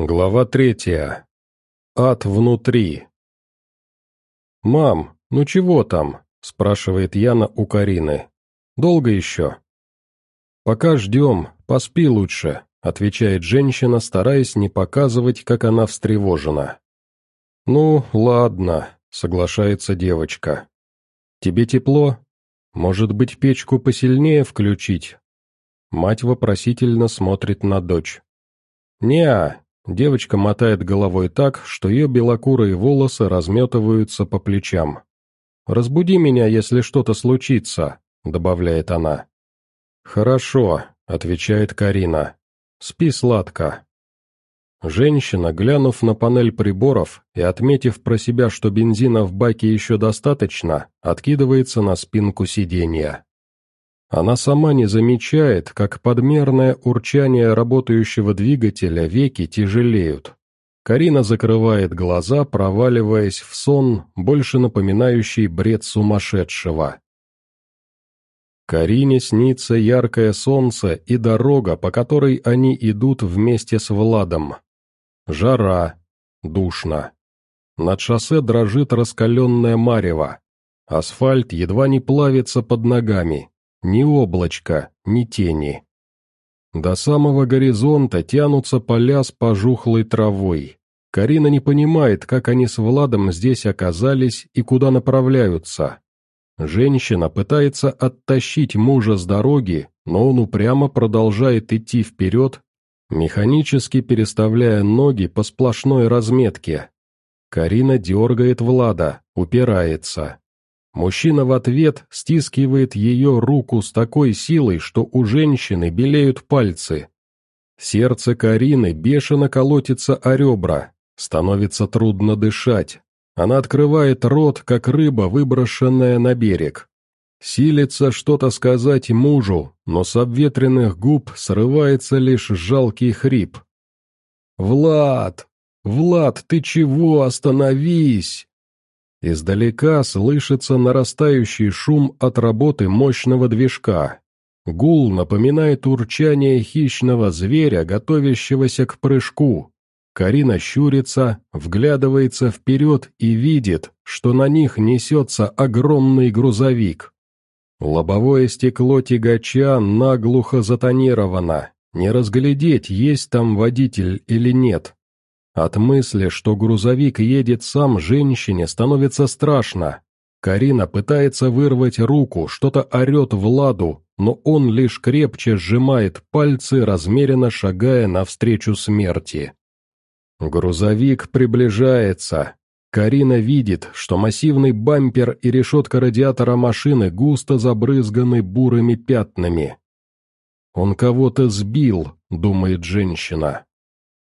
Глава третья. Ад внутри. «Мам, ну чего там?» – спрашивает Яна у Карины. «Долго еще?» «Пока ждем, поспи лучше», – отвечает женщина, стараясь не показывать, как она встревожена. «Ну, ладно», – соглашается девочка. «Тебе тепло? Может быть, печку посильнее включить?» Мать вопросительно смотрит на дочь. «Не-а, Девочка мотает головой так, что ее белокурые волосы разметываются по плечам. «Разбуди меня, если что-то случится», — добавляет она. «Хорошо», — отвечает Карина. «Спи сладко». Женщина, глянув на панель приборов и отметив про себя, что бензина в баке еще достаточно, откидывается на спинку сиденья. Она сама не замечает, как подмерное урчание работающего двигателя веки тяжелеют. Карина закрывает глаза, проваливаясь в сон, больше напоминающий бред сумасшедшего. Карине снится яркое солнце и дорога, по которой они идут вместе с Владом. Жара, душно. Над шоссе дрожит раскаленное марево. Асфальт едва не плавится под ногами, ни облачка, ни тени. До самого горизонта тянутся поля с пожухлой травой. Карина не понимает, как они с Владом здесь оказались и куда направляются. Женщина пытается оттащить мужа с дороги, но он упрямо продолжает идти вперед, механически переставляя ноги по сплошной разметке. Карина дергает Влада, упирается. Мужчина в ответ стискивает ее руку с такой силой, что у женщины белеют пальцы. Сердце Карины бешено колотится о ребра, становится трудно дышать. Она открывает рот, как рыба, выброшенная на берег. Силится что-то сказать мужу, но с обветренных губ срывается лишь жалкий хрип. «Влад! Влад, ты чего? Остановись!» Издалека слышится нарастающий шум от работы мощного движка. Гул напоминает урчание хищного зверя, готовящегося к прыжку. Карина щурится, вглядывается вперед и видит, что на них несется огромный грузовик. Лобовое стекло тягача наглухо затонировано, не разглядеть, есть там водитель или нет. От мысли, что грузовик едет сам, женщине становится страшно. Карина пытается вырвать руку, что-то орет Владу, но он лишь крепче сжимает пальцы, размеренно шагая навстречу смерти. Грузовик приближается. Карина видит, что массивный бампер и решетка радиатора машины густо забрызганы бурыми пятнами. «Он кого-то сбил», — думает женщина.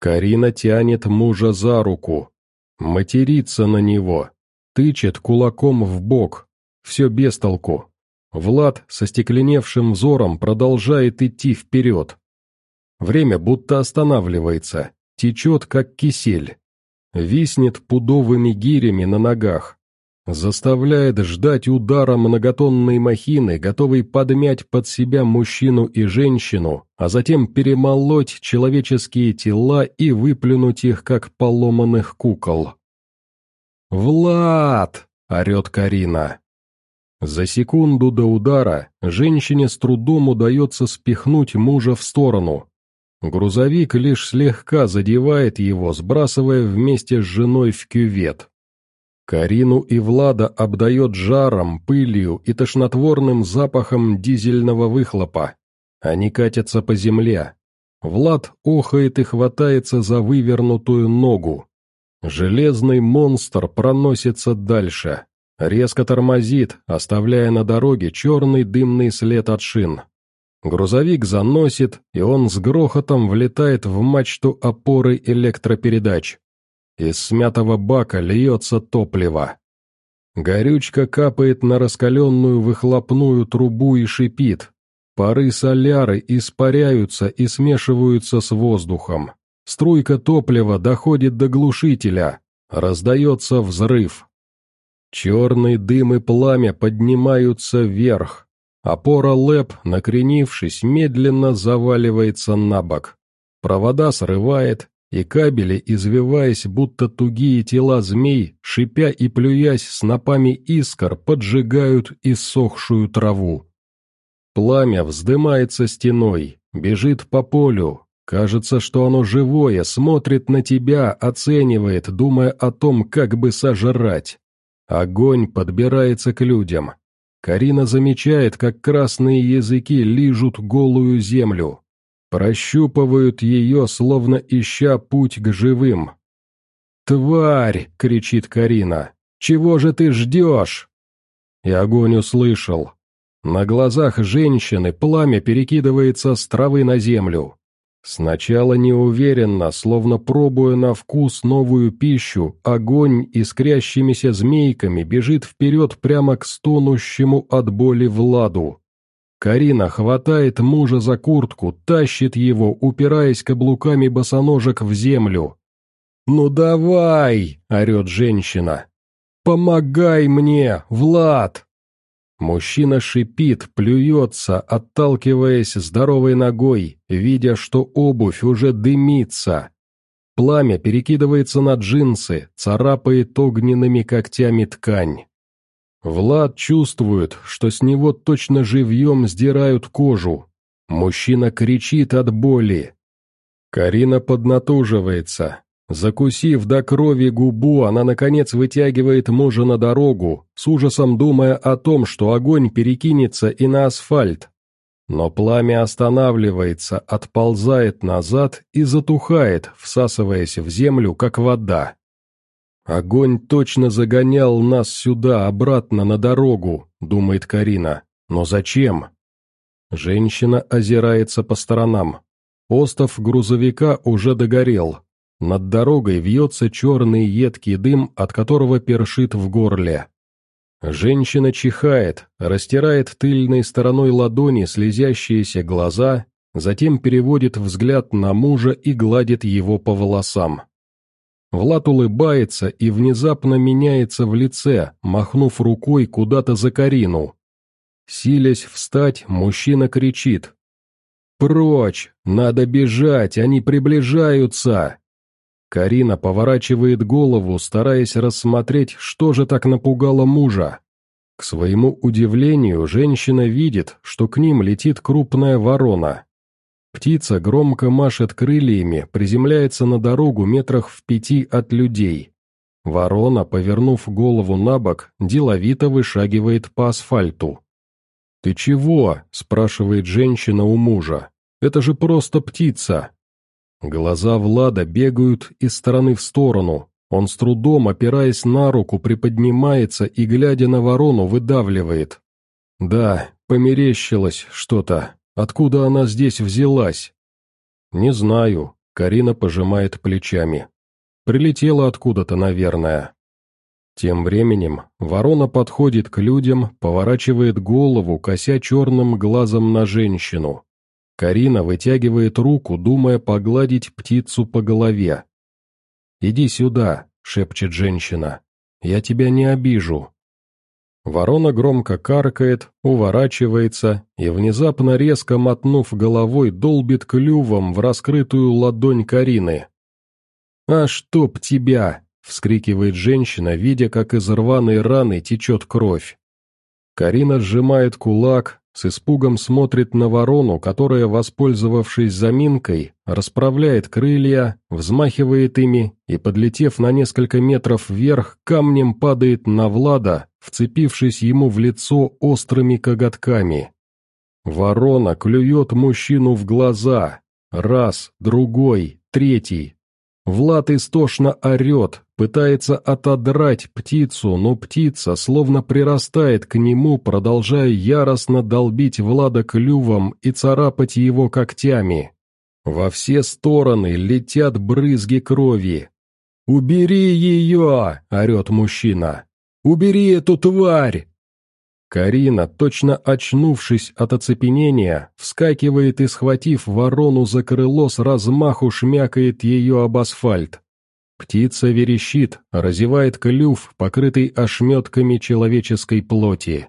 Карина тянет мужа за руку, матерится на него, тычет кулаком в бок. Все без толку. Влад со стекленевшим взором продолжает идти вперед. Время будто останавливается, течет как кисель. Виснет пудовыми гирями на ногах, заставляет ждать удара многотонной махины, готовой подмять под себя мужчину и женщину, а затем перемолоть человеческие тела и выплюнуть их, как поломанных кукол. «Влад!» — орет Карина. За секунду до удара женщине с трудом удается спихнуть мужа в сторону. Грузовик лишь слегка задевает его, сбрасывая вместе с женой в кювет. Карину и Влада обдает жаром, пылью и тошнотворным запахом дизельного выхлопа. Они катятся по земле. Влад охает и хватается за вывернутую ногу. Железный монстр проносится дальше. Резко тормозит, оставляя на дороге черный дымный след от шин. Грузовик заносит, и он с грохотом влетает в мачту опоры электропередач. Из смятого бака льется топливо. Горючка капает на раскаленную выхлопную трубу и шипит. Пары соляры испаряются и смешиваются с воздухом. Струйка топлива доходит до глушителя. Раздается взрыв. Черный дым и пламя поднимаются вверх. Опора ЛЭП, накренившись, медленно заваливается на бок. Провода срывает, и кабели, извиваясь, будто тугие тела змей, шипя и плюясь снопами искр, поджигают иссохшую траву. Пламя вздымается стеной, бежит по полю. Кажется, что оно живое, смотрит на тебя, оценивает, думая о том, как бы сожрать. Огонь подбирается к людям. Карина замечает, как красные языки лижут голую землю. Прощупывают ее, словно ища путь к живым. «Тварь!» — кричит Карина. «Чего же ты ждешь?» И огонь услышал. На глазах женщины пламя перекидывается с травы на землю. Сначала неуверенно, словно пробуя на вкус новую пищу, огонь искрящимися змейками бежит вперед прямо к стонущему от боли Владу. Карина хватает мужа за куртку, тащит его, упираясь каблуками босоножек в землю. «Ну давай!» — орет женщина. «Помогай мне, Влад!» Мужчина шипит, плюется, отталкиваясь здоровой ногой, видя, что обувь уже дымится. Пламя перекидывается на джинсы, царапает огненными когтями ткань. Влад чувствует, что с него точно живьем сдирают кожу. Мужчина кричит от боли. Карина поднатуживается. Закусив до крови губу, она, наконец, вытягивает мужа на дорогу, с ужасом думая о том, что огонь перекинется и на асфальт. Но пламя останавливается, отползает назад и затухает, всасываясь в землю, как вода. «Огонь точно загонял нас сюда, обратно на дорогу», — думает Карина. «Но зачем?» Женщина озирается по сторонам. Остов грузовика уже догорел. Над дорогой вьется черный едкий дым, от которого першит в горле. Женщина чихает, растирает тыльной стороной ладони слезящиеся глаза, затем переводит взгляд на мужа и гладит его по волосам. Влад улыбается и внезапно меняется в лице, махнув рукой куда-то за Карину. Силясь встать, мужчина кричит. «Прочь! Надо бежать! Они приближаются!» Карина поворачивает голову, стараясь рассмотреть, что же так напугало мужа. К своему удивлению, женщина видит, что к ним летит крупная ворона. Птица громко машет крыльями, приземляется на дорогу метрах в пяти от людей. Ворона, повернув голову на бок, деловито вышагивает по асфальту. «Ты чего?» – спрашивает женщина у мужа. «Это же просто птица!» Глаза Влада бегают из стороны в сторону. Он с трудом, опираясь на руку, приподнимается и, глядя на ворону, выдавливает. «Да, померещилось что-то. Откуда она здесь взялась?» «Не знаю», — Карина пожимает плечами. «Прилетела откуда-то, наверное». Тем временем ворона подходит к людям, поворачивает голову, кося черным глазом на женщину. Карина вытягивает руку, думая погладить птицу по голове. «Иди сюда», — шепчет женщина. «Я тебя не обижу». Ворона громко каркает, уворачивается и, внезапно резко мотнув головой, долбит клювом в раскрытую ладонь Карины. «А чтоб тебя!» — вскрикивает женщина, видя, как из рваной раны течет кровь. Карина сжимает кулак, с испугом смотрит на ворону, которая, воспользовавшись заминкой, расправляет крылья, взмахивает ими и, подлетев на несколько метров вверх, камнем падает на Влада, вцепившись ему в лицо острыми коготками. Ворона клюет мужчину в глаза. Раз, другой, третий. Влад истошно орет, пытается отодрать птицу, но птица словно прирастает к нему, продолжая яростно долбить Влада клювом и царапать его когтями. Во все стороны летят брызги крови. «Убери ее!» — орет мужчина. «Убери эту тварь!» Карина, точно очнувшись от оцепенения, вскакивает и, схватив ворону за крыло, с размаху шмякает ее об асфальт. Птица верещит, разевает клюв, покрытый ошметками человеческой плоти.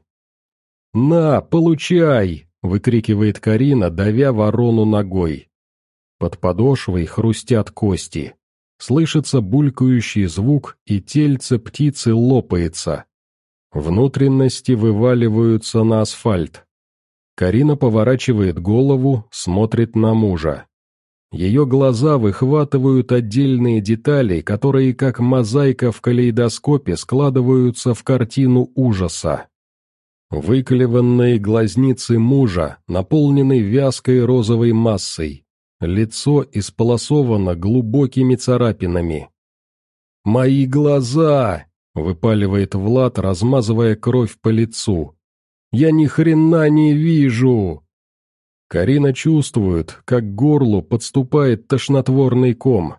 «На, получай!» — выкрикивает Карина, давя ворону ногой. Под подошвой хрустят кости. Слышится булькающий звук, и тельце птицы лопается. Внутренности вываливаются на асфальт. Карина поворачивает голову, смотрит на мужа. Ее глаза выхватывают отдельные детали, которые как мозаика в калейдоскопе складываются в картину ужаса. Выклеванные глазницы мужа наполнены вязкой розовой массой. Лицо исполосовано глубокими царапинами. «Мои глаза!» — выпаливает Влад, размазывая кровь по лицу. «Я ни хрена не вижу!» Карина чувствует, как к горлу подступает тошнотворный ком.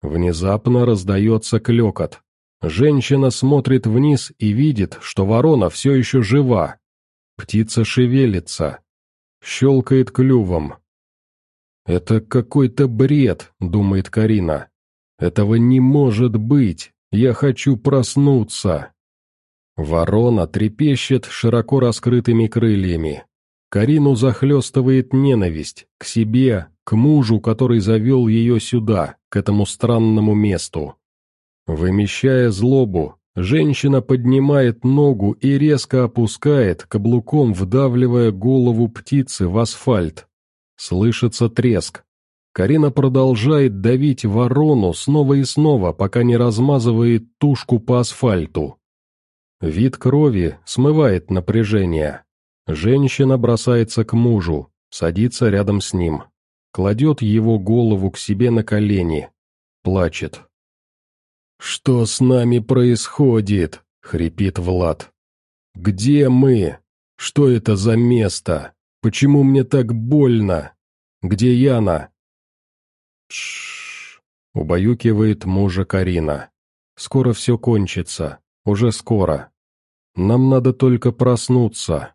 Внезапно раздается клекот. Женщина смотрит вниз и видит, что ворона все еще жива. Птица шевелится. Щелкает клювом. «Это какой-то бред», — думает Карина. «Этого не может быть. Я хочу проснуться». Ворона трепещет широко раскрытыми крыльями. Карину захлестывает ненависть к себе, к мужу, который завел ее сюда, к этому странному месту. Вымещая злобу, женщина поднимает ногу и резко опускает, каблуком вдавливая голову птицы в асфальт. Слышится треск. Карина продолжает давить ворону снова и снова, пока не размазывает тушку по асфальту. Вид крови смывает напряжение. Женщина бросается к мужу, садится рядом с ним, кладет его голову к себе на колени, плачет. «Что с нами происходит?» — хрипит Влад. «Где мы? Что это за место? Почему мне так больно? Где Яна?» «Тш-ш-ш», убаюкивает мужа Карина. «Скоро все кончится, уже скоро. Нам надо только проснуться».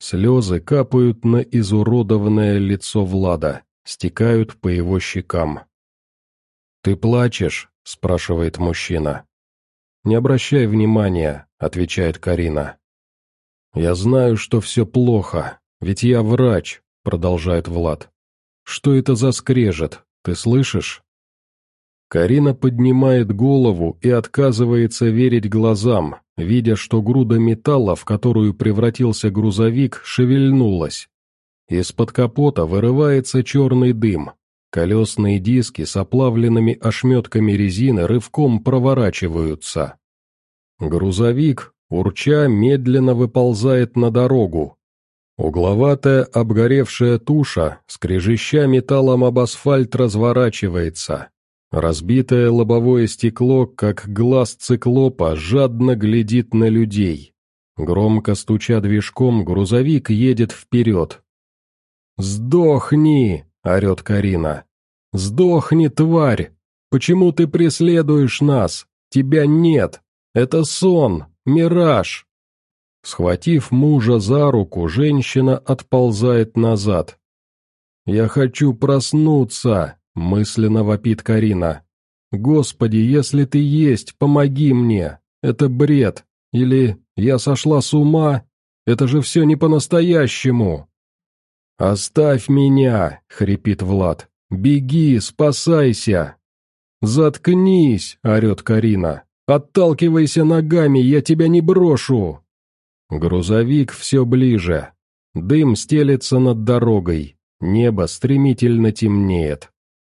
Слезы капают на изуродованное лицо Влада, стекают по его щекам. «Ты плачешь?» – спрашивает мужчина. «Не обращай внимания», – отвечает Карина. «Я знаю, что все плохо, ведь я врач», – продолжает Влад. «Что это за скрежет, ты слышишь?» Карина поднимает голову и отказывается верить глазам, видя, что груда металла, в которую превратился грузовик, шевельнулась. Из-под капота вырывается черный дым. Колесные диски с оплавленными ошметками резины рывком проворачиваются. Грузовик, урча, медленно выползает на дорогу. Угловатая обгоревшая туша, скрежеща металлом об асфальт, разворачивается. Разбитое лобовое стекло, как глаз циклопа, жадно глядит на людей. Громко стуча движком, грузовик едет вперед. «Сдохни!» — орет Карина. «Сдохни, тварь! Почему ты преследуешь нас? Тебя нет! Это сон, мираж!» Схватив мужа за руку, женщина отползает назад. «Я хочу проснуться!» Мысленно вопит Карина. «Господи, если ты есть, помоги мне! Это бред! Или я сошла с ума? Это же все не по-настоящему!» «Оставь меня!» — хрипит Влад. «Беги, спасайся!» «Заткнись!» — орет Карина. «Отталкивайся ногами, я тебя не брошу!» Грузовик все ближе. Дым стелется над дорогой. Небо стремительно темнеет.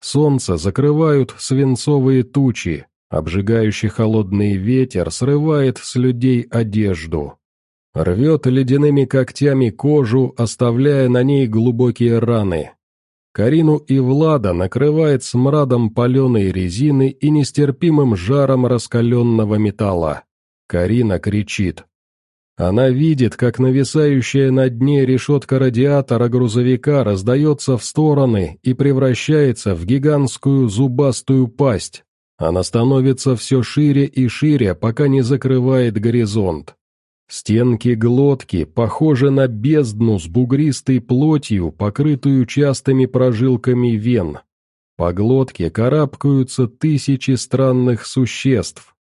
Солнце закрывают свинцовые тучи, обжигающий холодный ветер срывает с людей одежду. Рвет ледяными когтями кожу, оставляя на ней глубокие раны. Карину и Влада накрывает смрадом паленой резины и нестерпимым жаром раскаленного металла. Карина кричит. Она видит, как нависающая на дне решетка радиатора грузовика раздается в стороны и превращается в гигантскую зубастую пасть. Она становится все шире и шире, пока не закрывает горизонт. Стенки глотки похожи на бездну с бугристой плотью, покрытую частыми прожилками вен. По глотке карабкаются тысячи странных существ,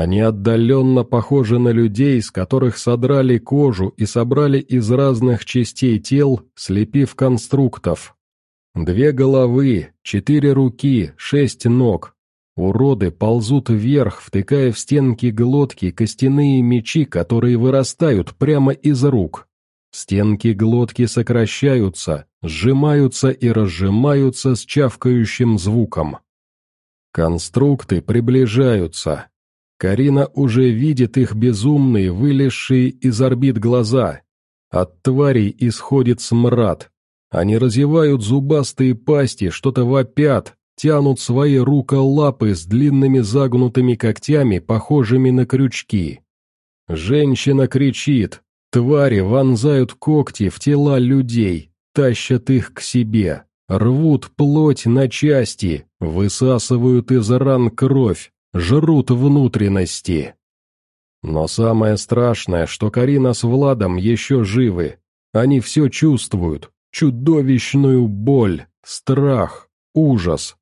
они отдаленно похожи на людей, с которых содрали кожу и собрали из разных частей тел, слепив конструктов. Две головы, четыре руки, шесть ног. Уроды ползут вверх, втыкая в стенки глотки костяные мечи, которые вырастают прямо из рук. Стенки глотки сокращаются, сжимаются и разжимаются с чавкающим звуком. Конструкты приближаются. Карина уже видит их безумные, вылезшие из орбит глаза. От тварей исходит смрад. Они разевают зубастые пасти, что-то вопят, тянут свои рука-лапы с длинными загнутыми когтями, похожими на крючки. Женщина кричит, твари вонзают когти в тела людей, тащат их к себе, рвут плоть на части, высасывают из ран кровь, жрут внутренности. Но самое страшное, что Карина с Владом еще живы. Они все чувствуют, чудовищную боль, страх, ужас,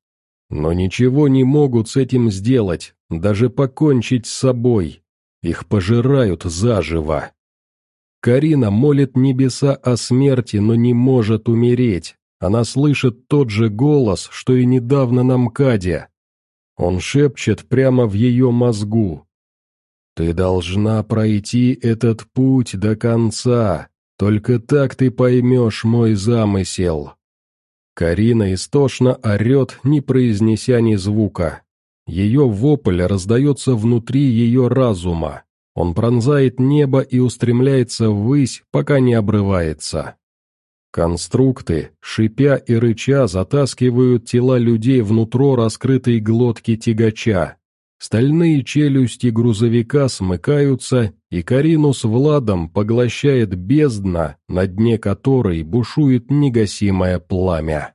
но ничего не могут с этим сделать, даже покончить с собой. Их пожирают заживо. Карина молит небеса о смерти, но не может умереть. Она слышит тот же голос, что и недавно на МКАДе. Он шепчет прямо в ее мозгу. «Ты должна пройти этот путь до конца, только так ты поймешь мой замысел». Карина истошно орет, не произнеся ни звука. Ее вопль раздается внутри ее разума. Он пронзает небо и устремляется ввысь, пока не обрывается. Конструкты, шипя и рыча, затаскивают тела людей внутрь раскрытой глотки тягача. Стальные челюсти грузовика смыкаются, и Карину с Владом поглощает бездна, на дне которой бушует негасимое пламя.